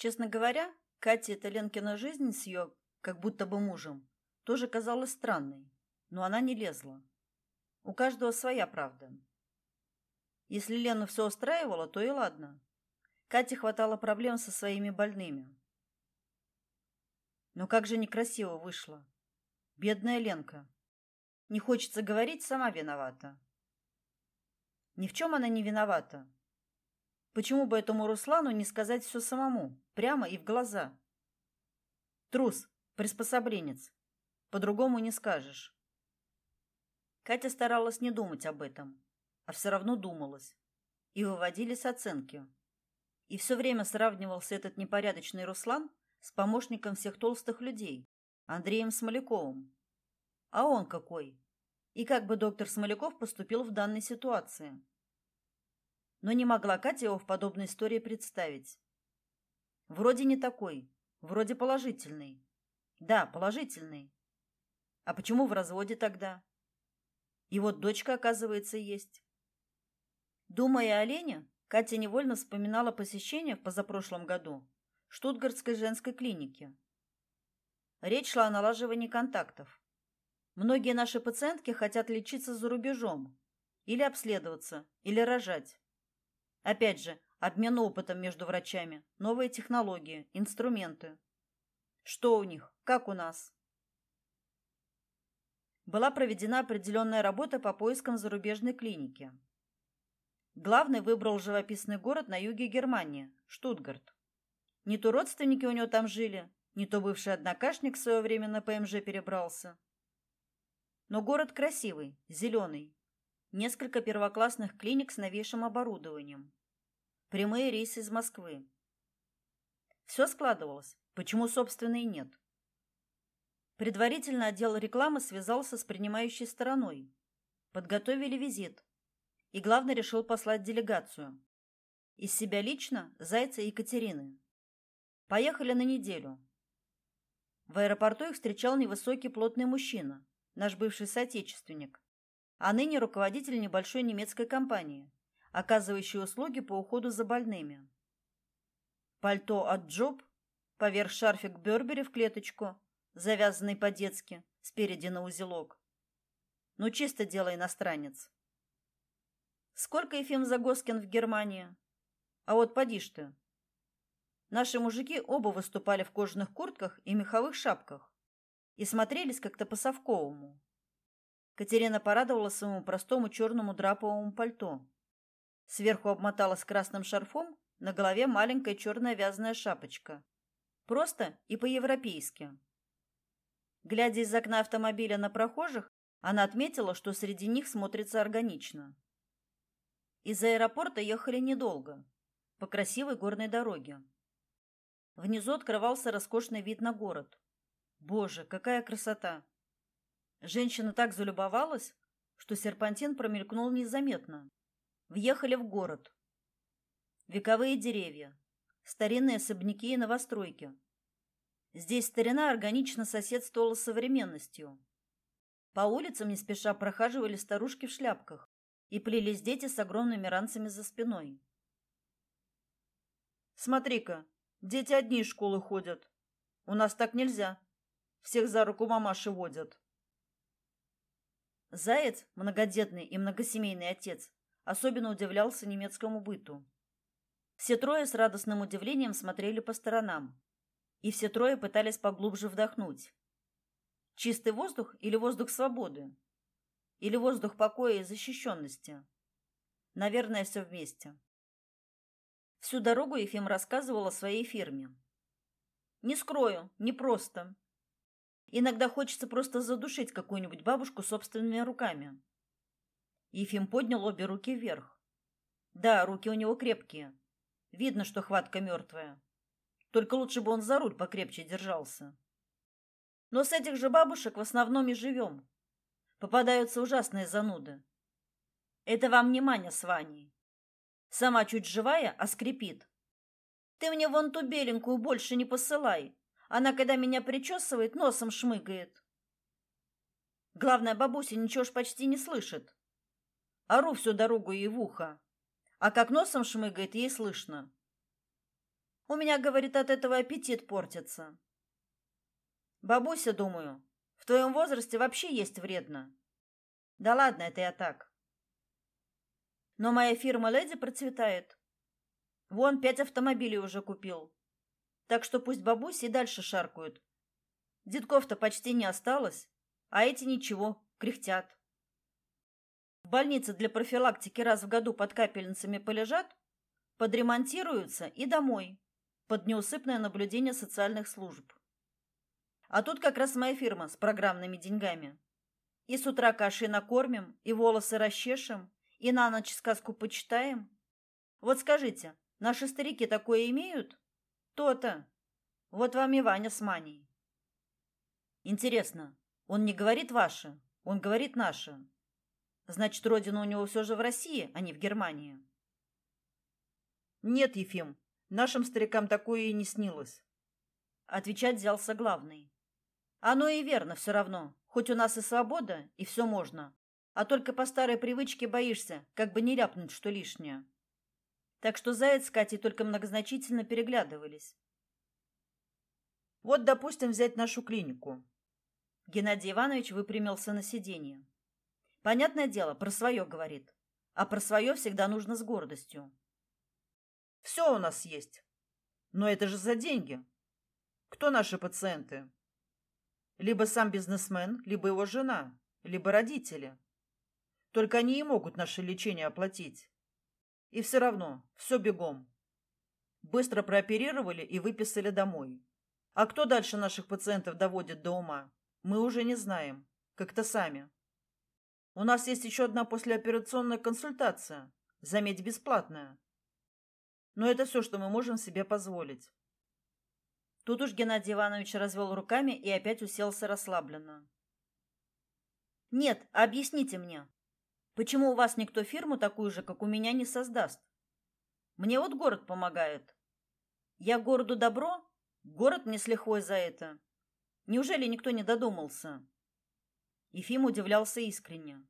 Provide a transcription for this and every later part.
Честно говоря, Кате эта Ленкина жизнь с ее как будто бы мужем тоже казалась странной, но она не лезла. У каждого своя правда. Если Лену все устраивало, то и ладно. Кате хватало проблем со своими больными. Но как же некрасиво вышло. Бедная Ленка. Не хочется говорить, сама виновата. Ни в чем она не виновата. Почему бы этому Руслану не сказать все самому, прямо и в глаза? Трус, приспособленец. По-другому не скажешь. Катя старалась не думать об этом, а все равно думалась. И выводились оценки. И все время сравнивался этот непорядочный Руслан с помощником всех толстых людей, Андреем Смоляковым. А он какой? И как бы доктор Смоляков поступил в данной ситуации? Но не могла Катя его в подобной истории представить. Вроде не такой, вроде положительный. Да, положительный. А почему в разводе тогда? И вот дочка, оказывается, есть. Думая о Лене, Катя невольно вспоминала посещение в позапрошлом году Штутгартской женской клиники. Речь шла о налаживании контактов. Многие наши пациентки хотят лечиться за рубежом, или обследоваться, или рожать. Опять же, обмен опытом между врачами, новые технологии, инструменты. Что у них? Как у нас? Была проведена определенная работа по поискам зарубежной клиники. Главный выбрал живописный город на юге Германии Штутгарт. Не то родственники у него там жили, не то бывший однокашник в свое время на ПМЖ перебрался. Но город красивый, зеленый, Несколько первоклассных клиник с новейшим оборудованием. Прямые рейсы из Москвы. Все складывалось. Почему, собственно, и нет? Предварительно отдел рекламы связался с принимающей стороной. Подготовили визит. И главный решил послать делегацию. Из себя лично Зайца и Екатерины. Поехали на неделю. В аэропорту их встречал невысокий плотный мужчина, наш бывший соотечественник, а ныне руководитель небольшой немецкой компании, оказывающей услуги по уходу за больными. Пальто от Джоб, поверх шарфик Бербери в клеточку, завязанный по-детски, спереди на узелок. Ну, чисто дело иностранец. Сколько Ефим Загоскин в Германии? А вот поди ж ты. Наши мужики оба выступали в кожаных куртках и меховых шапках и смотрелись как-то по-совковому. Катерина порадовала своему простому черному драповому пальто. Сверху обмоталась красным шарфом, на голове маленькая черная вязаная шапочка. Просто и по-европейски. Глядя из окна автомобиля на прохожих, она отметила, что среди них смотрится органично. Из аэропорта ехали недолго, по красивой горной дороге. Внизу открывался роскошный вид на город. Боже, какая красота! Женщина так залюбовалась, что серпантин промелькнул незаметно. Въехали в город. Вековые деревья, старинные особняки и новостройки. Здесь старина органично соседствовала с современностью. По улицам не спеша прохаживали старушки в шляпках и плелись дети с огромными ранцами за спиной. Смотри-ка, дети одни из школы ходят. У нас так нельзя. Всех за руку мамаши водят. Заяц, многодетный и многосемейный отец, особенно удивлялся немецкому быту. Все трое с радостным удивлением смотрели по сторонам, и все трое пытались поглубже вдохнуть. Чистый воздух или воздух свободы? Или воздух покоя и защищенности? Наверное, все вместе. Всю дорогу Ефим рассказывал о своей фирме. Не скрою, не просто. Иногда хочется просто задушить какую-нибудь бабушку собственными руками. Ефим поднял обе руки вверх. Да, руки у него крепкие. Видно, что хватка мертвая. Только лучше бы он за руль покрепче держался. Но с этих же бабушек в основном и живем. Попадаются ужасные зануды. Это вам не Маня с Ваней. Сама чуть живая, а скрипит. Ты мне вон ту беленькую больше не посылай. Она, когда меня причесывает, носом шмыгает. Главное, бабуся ничего ж почти не слышит. Ору всю дорогу ей в ухо. А как носом шмыгает, ей слышно. У меня, говорит, от этого аппетит портится. Бабуся, думаю, в твоем возрасте вообще есть вредно. Да ладно, это я так. Но моя фирма Леди процветает. Вон пять автомобилей уже купил. Так что пусть бабуси и дальше шаркают. Детков-то почти не осталось, а эти ничего, кряхтят. В больнице для профилактики раз в году под капельницами полежат, подремонтируются и домой, под неусыпное наблюдение социальных служб. А тут как раз моя фирма с программными деньгами. И с утра кашей накормим, и волосы расчешем, и на ночь сказку почитаем. Вот скажите, наши старики такое имеют? То-то. Вот вам и Ваня с Маней. Интересно, он не говорит «ваше», он говорит «наше». Значит, родина у него все же в России, а не в Германии. Нет, Ефим, нашим старикам такое и не снилось. Отвечать взялся главный. Оно и верно все равно. Хоть у нас и свобода, и все можно. А только по старой привычке боишься, как бы не ляпнуть что лишнее. Так что Заяц с Катей только многозначительно переглядывались. Вот, допустим, взять нашу клинику. Геннадий Иванович выпрямился на сиденье. Понятное дело, про свое говорит. А про свое всегда нужно с гордостью. Все у нас есть. Но это же за деньги. Кто наши пациенты? Либо сам бизнесмен, либо его жена, либо родители. Только они и могут наше лечение оплатить. И все равно, все бегом. Быстро прооперировали и выписали домой. А кто дальше наших пациентов доводит до ума, мы уже не знаем. Как-то сами. У нас есть еще одна послеоперационная консультация, заметь, бесплатная. Но это все, что мы можем себе позволить. Тут уж Геннадий Иванович развел руками и опять уселся расслабленно. Нет, объясните мне, почему у вас никто фирму такую же, как у меня, не создаст? Мне вот город помогает. Я городу добро, город мне с лихвой за это. Неужели никто не додумался? Ефим удивлялся искренне.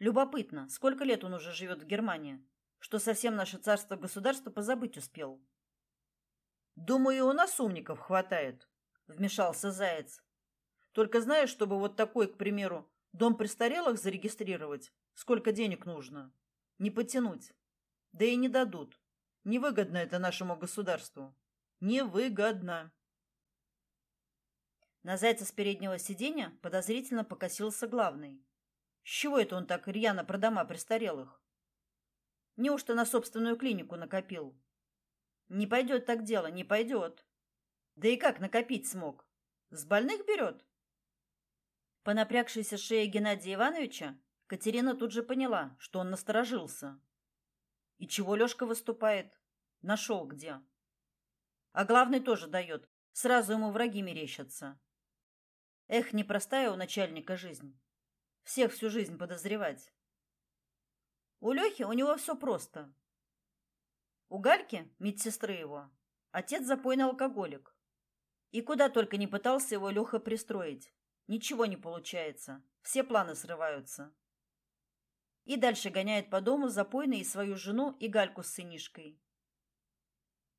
Любопытно, сколько лет он уже живет в Германии, что совсем наше царство-государство позабыть успел. Думаю, у нас умников хватает, вмешался Заяц. Только знаешь, чтобы вот такой, к примеру, дом престарелых зарегистрировать, сколько денег нужно? Не потянуть. Да и не дадут. Невыгодно это нашему государству. Невыгодно. На Зайца с переднего сиденья подозрительно покосился главный. С чего это он так рьяно про дома престарелых? Неужто на собственную клинику накопил? Не пойдет так дело, не пойдет. Да и как накопить смог? С больных берет? По напрягшейся шее Геннадия Ивановича Катерина тут же поняла, что он насторожился. И чего Лёшка выступает? Нашел где. А главный тоже дает. Сразу ему враги мерещатся. Эх, непростая у начальника жизнь. Всех всю жизнь подозревать. У Лёхи у него все просто. У Гальки, медсестры его, отец запойный алкоголик. И куда только не пытался его Леха пристроить. Ничего не получается. Все планы срываются. И дальше гоняет по дому запойный и свою жену, и Гальку с сынишкой.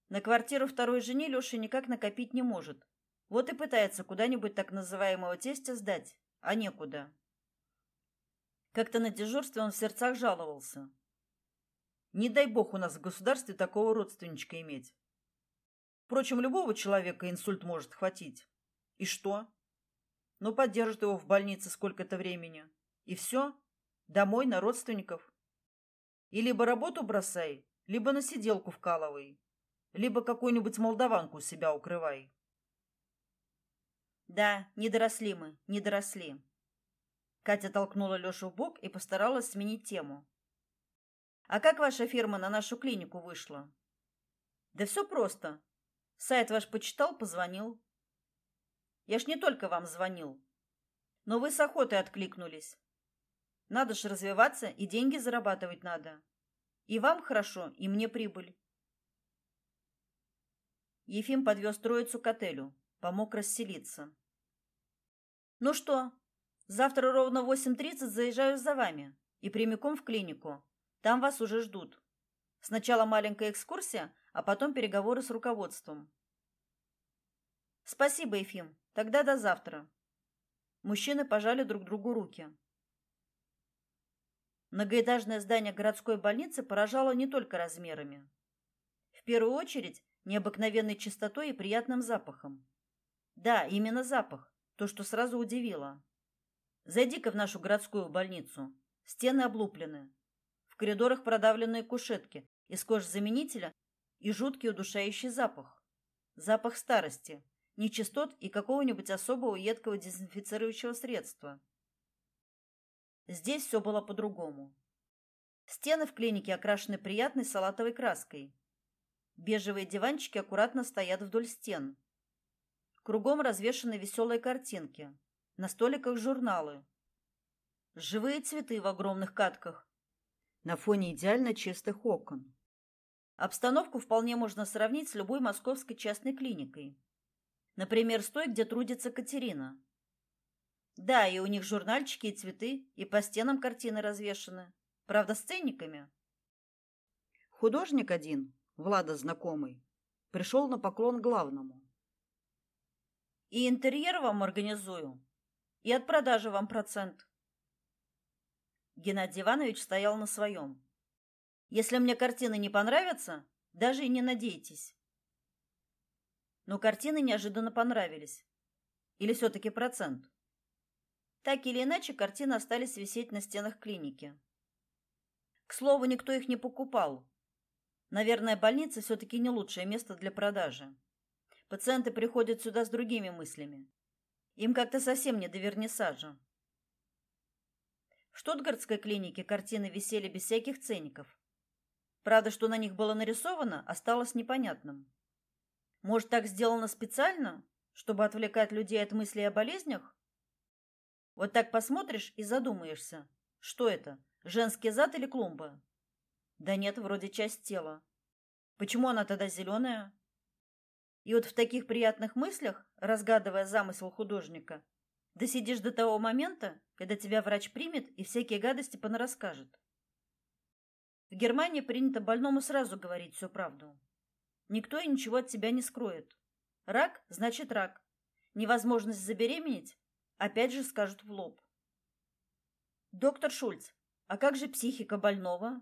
На квартиру второй жене Леша никак накопить не может. Вот и пытается куда-нибудь так называемого тестя сдать, а некуда. Как-то на дежурстве он в сердцах жаловался. Не дай бог у нас в государстве такого родственничка иметь. Впрочем, любого человека инсульт может хватить. И что? Ну, поддержит его в больнице сколько-то времени. И все? Домой на родственников? И либо работу бросай, либо на сиделку вкалывай, либо какую-нибудь молдаванку у себя укрывай. Да, не доросли мы, не доросли. Катя толкнула Лёшу в бок и постаралась сменить тему. А как ваша фирма на нашу клинику вышла? Да все просто. Сайт ваш почитал, позвонил. Я ж не только вам звонил. Но вы с охотой откликнулись. Надо ж развиваться и деньги зарабатывать надо. И вам хорошо, и мне прибыль. Ефим подвез троицу к отелю, помог расселиться. Ну что, завтра ровно в 8:30 заезжаю за вами и прямиком в клинику. Там вас уже ждут. Сначала маленькая экскурсия, а потом переговоры с руководством. Спасибо, Ефим. Тогда до завтра. Мужчины пожали друг другу руки. Многоэтажное здание городской больницы поражало не только размерами. В первую очередь, необыкновенной чистотой и приятным запахом. Да, именно запах, то, что сразу удивило. Зайди-ка в нашу городскую больницу. Стены облуплены. В коридорах продавленные кушетки из кожзаменителя и жуткий удушающий запах. Запах старости, нечистот и какого-нибудь особого едкого дезинфицирующего средства. Здесь все было по-другому. Стены в клинике окрашены приятной салатовой краской. Бежевые диванчики аккуратно стоят вдоль стен. Кругом развешаны веселые картинки. На столиках журналы. Живые цветы в огромных катках. На фоне идеально чистых окон. Обстановку вполне можно сравнить с любой московской частной клиникой. Например, с той, где трудится Катерина. Да, и у них журнальчики и цветы, и по стенам картины развешаны. Правда, с ценниками. Художник один, Влада знакомый, пришел на поклон главному. И интерьер вам организую, и от продажи вам процент. Геннадий Иванович стоял на своем. Если мне картины не понравятся, даже и не надейтесь. Но картины неожиданно понравились. Или все-таки процент? Так или иначе, картины остались висеть на стенах клиники. К слову, никто их не покупал. Наверное, больница все-таки не лучшее место для продажи. Пациенты приходят сюда с другими мыслями. Им как-то совсем не до вернисажа. В Штутгартской клинике картины висели без всяких ценников. Правда, что на них было нарисовано, осталось непонятным. Может, так сделано специально, чтобы отвлекать людей от мыслей о болезнях? Вот так посмотришь и задумаешься, что это, женский зад или клумба? Да нет, вроде часть тела. Почему она тогда зеленая? И вот в таких приятных мыслях, разгадывая замысел художника, досидишь до того момента, когда тебя врач примет и всякие гадости понарасскажет. В Германии принято больному сразу говорить всю правду. Никто и ничего от тебя не скроет. Рак значит рак. Невозможность забеременеть опять же скажут в лоб. Доктор Шульц, а как же психика больного?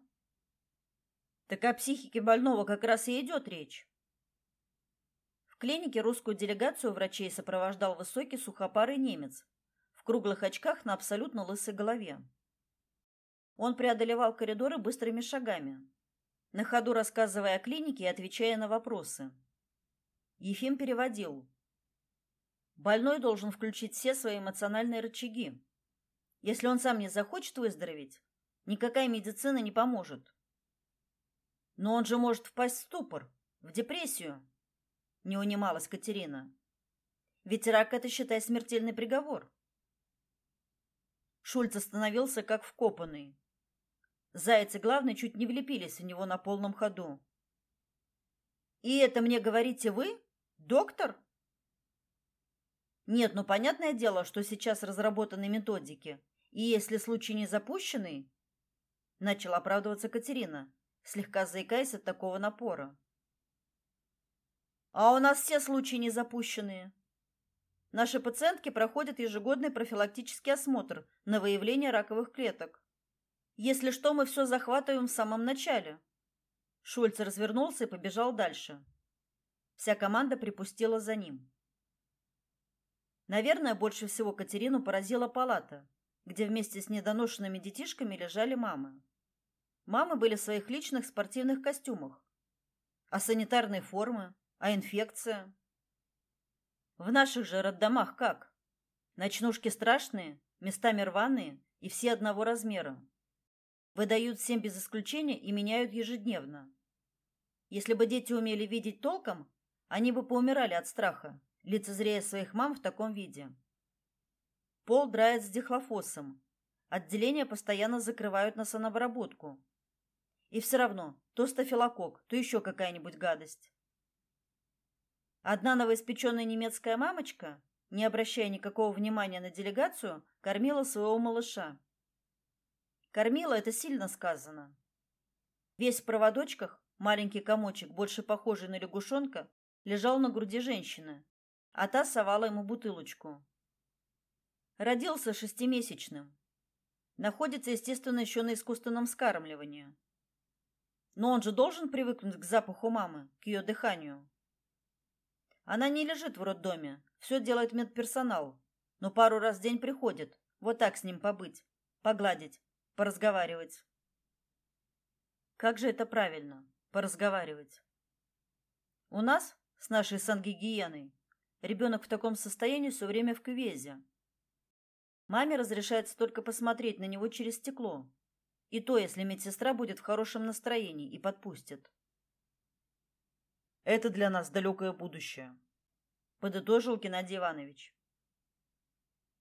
Так о психике больного как раз и идет речь. В клинике русскую делегацию врачей сопровождал высокий сухопарый немец в круглых очках на абсолютно лысой голове. Он преодолевал коридоры быстрыми шагами, на ходу рассказывая о клинике и отвечая на вопросы. Ефим переводил. Больной должен включить все свои эмоциональные рычаги. Если он сам не захочет выздороветь, никакая медицина не поможет. Но он же может впасть в ступор, в депрессию, не унималась Катерина. Ведь рак это, считай, смертельный приговор. Шульц остановился как вкопанный. Заяц и главный чуть не влепились в него на полном ходу. И это мне говорите вы, доктор? Нет, ну понятное дело, что сейчас разработаны методики, и если случай не запущенный, начала оправдываться Катерина, слегка заикаясь от такого напора. А у нас все случаи не запущенные. Наши пациентки проходят ежегодный профилактический осмотр на выявление раковых клеток. Если что, мы все захватываем в самом начале. Шульц развернулся и побежал дальше. Вся команда припустила за ним. Наверное, больше всего Катерину поразила палата, где вместе с недоношенными детишками лежали мамы. Мамы были в своих личных спортивных костюмах. А санитарные формы, а инфекция? В наших же роддомах как? Ночнушки страшные, местами рваные и все одного размера. Выдают всем без исключения и меняют ежедневно. Если бы дети умели видеть толком, они бы поумирали от страха, лицезрея своих мам в таком виде. Пол драет с дихлофосом. Отделения постоянно закрывают на санобработку. И все равно то стафилококк, то еще какая-нибудь гадость. Одна новоиспеченная немецкая мамочка, не обращая никакого внимания на делегацию, кормила своего малыша. Кормила это сильно сказано. Весь в проводочках, маленький комочек, больше похожий на лягушонка, лежал на груди женщины, а та совала ему бутылочку. Родился шестимесячным. Находится, естественно, еще на искусственном скармливании. Но он же должен привыкнуть к запаху мамы, к ее дыханию. Она не лежит в роддоме, все делает медперсонал, но пару раз в день приходит, вот так с ним побыть, погладить, поразговаривать. Как же это правильно, поразговаривать? У нас, с нашей сангигиеной, ребенок в таком состоянии все время в кювезе. Маме разрешается только посмотреть на него через стекло, и то, если медсестра будет в хорошем настроении и подпустит. Это для нас далекое будущее, подытожил Геннадий Иванович.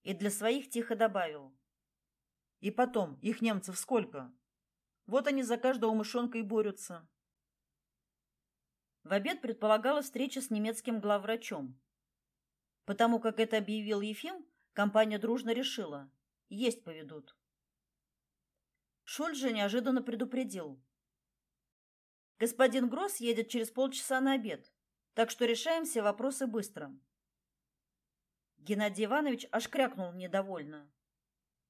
И для своих тихо добавил: И потом, их немцев сколько? Вот они за каждого мышонка и борются. В обед предполагалась встреча с немецким главврачом. Потому как это объявил Ефим, компания дружно решила: есть поведут. Шульц же неожиданно предупредил: Господин Гросс едет через полчаса на обед, так что решаем все вопросы быстро. Геннадий Иванович аж крякнул недовольно.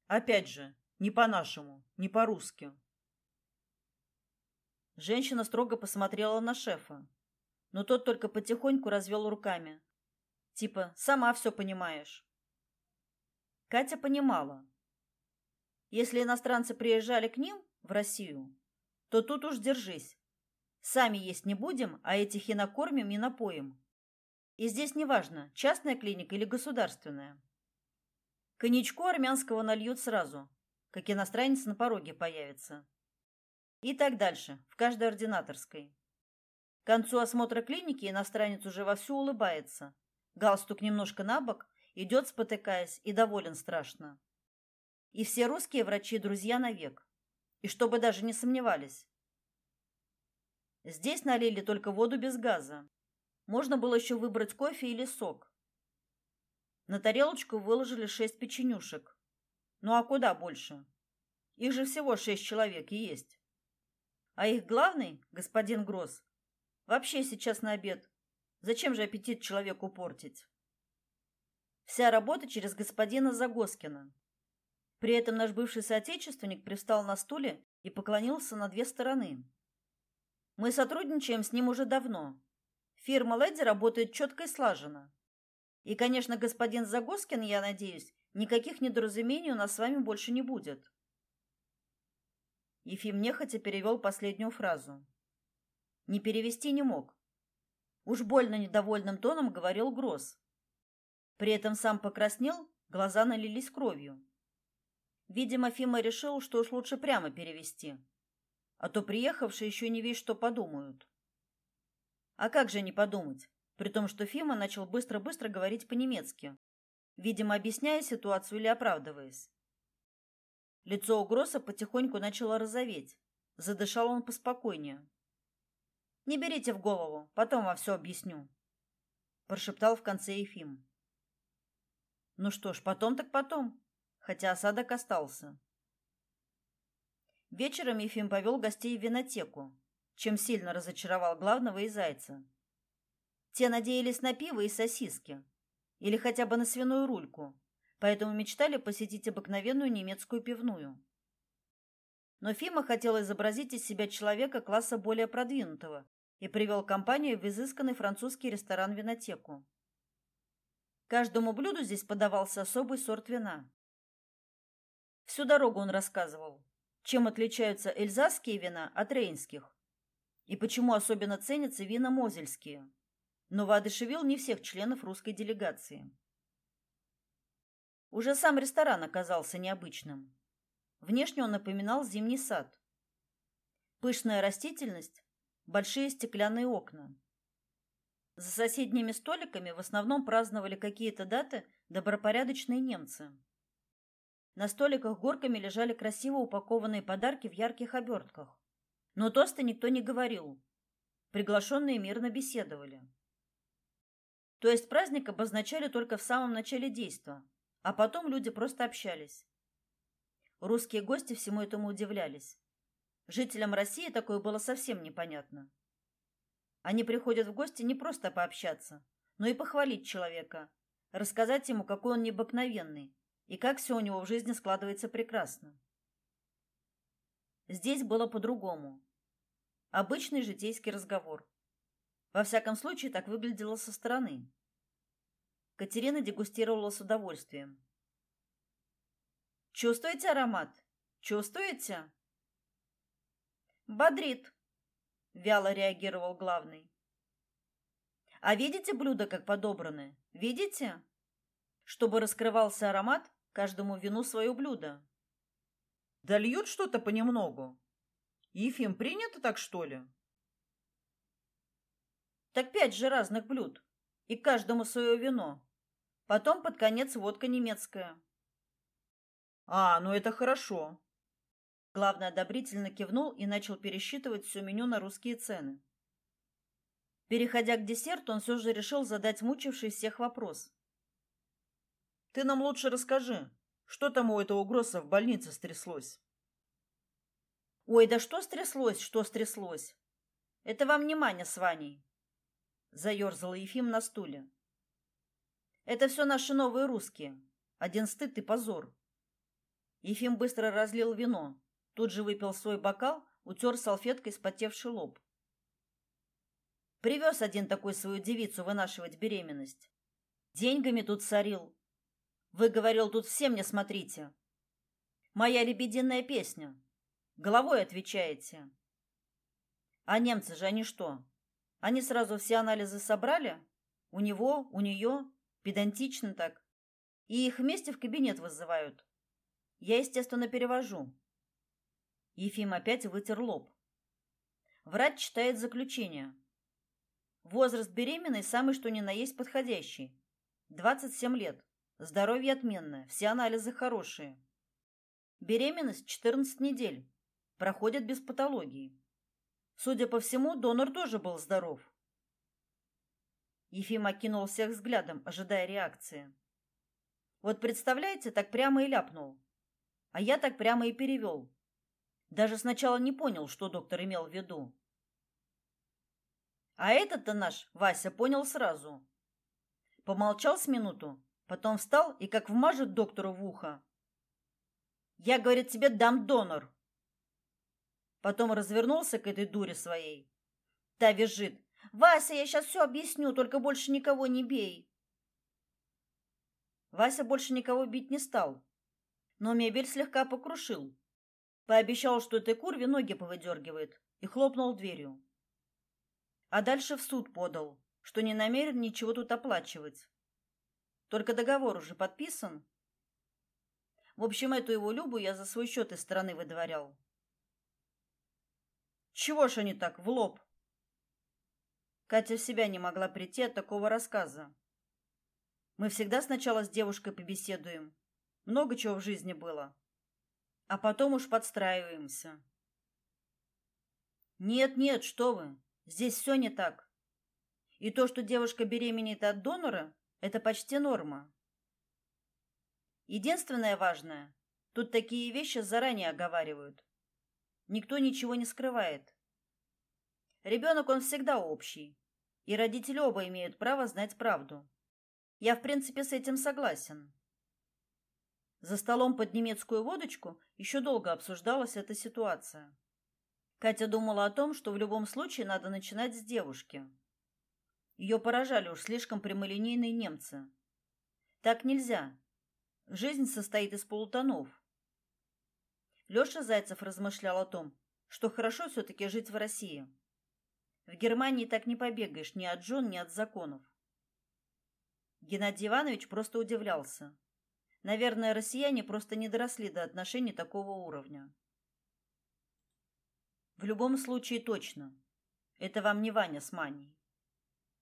Опять же, не по-нашему, не по-русски. Женщина строго посмотрела на шефа, но тот только потихоньку развел руками. Типа, сама все понимаешь. Катя понимала. Если иностранцы приезжали к ним в Россию, то тут уж держись. Сами есть не будем, а этих и накормим, и напоим. И здесь неважно, частная клиника или государственная. Коньячку армянского нальют сразу, как иностранец на пороге появится. И так дальше, в каждой ординаторской. К концу осмотра клиники иностранец уже вовсю улыбается. Галстук немножко набок, идет спотыкаясь и доволен страшно. И все русские врачи друзья навек. И чтобы даже не сомневались, Здесь налили только воду без газа. Можно было еще выбрать кофе или сок. На тарелочку выложили шесть печенюшек. Ну а куда больше? Их же всего шесть человек и есть. А их главный, господин Гросс, вообще сейчас на обед. Зачем же аппетит человеку портить? Вся работа через господина Загоскина. При этом наш бывший соотечественник привстал на стуле и поклонился на две стороны. Мы сотрудничаем с ним уже давно. Фирма Леди работает четко и слаженно. И, конечно, господин Загоскин, я надеюсь, никаких недоразумений у нас с вами больше не будет. Ефим нехотя перевел последнюю фразу. Не перевести не мог. Уж больно недовольным тоном говорил Гросс. При этом сам покраснел, глаза налились кровью. Видимо, Фима решил, что уж лучше прямо перевести а то приехавшие еще не весь что подумают. А как же не подумать, при том, что Фима начал быстро-быстро говорить по-немецки, видимо, объясняя ситуацию или оправдываясь. Лицо у Гросса потихоньку начало розоветь. Задышал он поспокойнее. Не берите в голову, потом вам все объясню, прошептал в конце Ефим. Ну что ж, потом так потом, хотя осадок остался. Вечером Ефим повел гостей в винотеку, чем сильно разочаровал главного и зайца. Те надеялись на пиво и сосиски, или хотя бы на свиную рульку, поэтому мечтали посетить обыкновенную немецкую пивную. Но Фима хотел изобразить из себя человека класса более продвинутого и привел компанию в изысканный французский ресторан-винотеку. Каждому блюду здесь подавался особый сорт вина. Всю дорогу он рассказывал, чем отличаются эльзасские вина от рейнских и почему особенно ценятся вина мозельские. Но воодушевил не всех членов русской делегации. Уже сам ресторан оказался необычным. Внешне он напоминал зимний сад. Пышная растительность, большие стеклянные окна. За соседними столиками в основном праздновали какие-то даты добропорядочные немцы. На столиках горками лежали красиво упакованные подарки в ярких обертках. Но тосты никто не говорил. Приглашенные мирно беседовали. То есть праздник обозначали только в самом начале действа, а потом люди просто общались. Русские гости всему этому удивлялись. Жителям России такое было совсем непонятно. Они приходят в гости не просто пообщаться, но и похвалить человека, рассказать ему, какой он необыкновенный и как все у него в жизни складывается прекрасно. Здесь было по-другому. Обычный житейский разговор. Во всяком случае, так выглядело со стороны. Катерина дегустировала с удовольствием. Чувствуете аромат? Чувствуете? Бодрит, вяло реагировал главный. А видите блюда, как подобраны? Видите? Чтобы раскрывался аромат, каждому вину свое блюдо. Да льют что-то понемногу. Ефим, принято так, что ли? Так пять же разных блюд, и каждому свое вино. Потом под конец водка немецкая. А, ну это хорошо. Главный одобрительно кивнул и начал пересчитывать все меню на русские цены. Переходя к десерту, он все же решил задать мучивший всех вопрос. Ты нам лучше расскажи, что там у этого Гросса в больнице стряслось? Ой, да что стряслось, что стряслось? Это вам не Маня с Ваней. Заерзал Ефим на стуле. Это все наши новые русские. Один стыд и позор. Ефим быстро разлил вино, тут же выпил свой бокал, утер салфеткой спотевший лоб. Привез один такой свою девицу вынашивать беременность. Деньгами тут сорил, вы говорил, тут всем не смотрите. Моя лебединая песня. Головой отвечаете. А немцы же они что? Они сразу все анализы собрали? У него, у нее, педантично так. И их вместе в кабинет вызывают. Я, естественно, перевожу. Ефим опять вытер лоб. Врач читает заключение. Возраст беременной самый что ни на есть подходящий. 27 лет. Здоровье отменное, все анализы хорошие. Беременность 14 недель. Проходит без патологии. Судя по всему, донор тоже был здоров. Ефим окинул всех взглядом, ожидая реакции. Вот представляете, так прямо и ляпнул. А я так прямо и перевел. Даже сначала не понял, что доктор имел в виду. А этот-то наш Вася понял сразу. Помолчал с минуту, Потом встал и как вмажет доктору в ухо. Я, говорит, тебе дам донор. Потом развернулся к этой дуре своей. Та визжит. Вася, я сейчас все объясню, только больше никого не бей. Вася больше никого бить не стал, но мебель слегка покрушил. Пообещал, что этой курве ноги повыдергивает, и хлопнул дверью. А дальше в суд подал, что не намерен ничего тут оплачивать. Только договор уже подписан. В общем, эту его Любу я за свой счет из страны выдворял. Чего ж они так в лоб? Катя в себя не могла прийти от такого рассказа. Мы всегда сначала с девушкой побеседуем. Много чего в жизни было. А потом уж подстраиваемся. Нет, нет, что вы? Здесь все не так. И то, что девушка беременеет от донора, это почти норма. Единственное важное, тут такие вещи заранее оговаривают. Никто ничего не скрывает. Ребенок он всегда общий, и родители оба имеют право знать правду. Я, в принципе, с этим согласен. За столом под немецкую водочку еще долго обсуждалась эта ситуация. Катя думала о том, что в любом случае надо начинать с девушки. Ее поражали уж слишком прямолинейные немцы. Так нельзя. Жизнь состоит из полутонов. Лёша Зайцев размышлял о том, что хорошо все таки жить в России. В Германии так не побегаешь ни от жен, ни от законов. Геннадий Иванович просто удивлялся. Наверное, россияне просто не доросли до отношений такого уровня. В любом случае точно. Это вам не Ваня с Маней.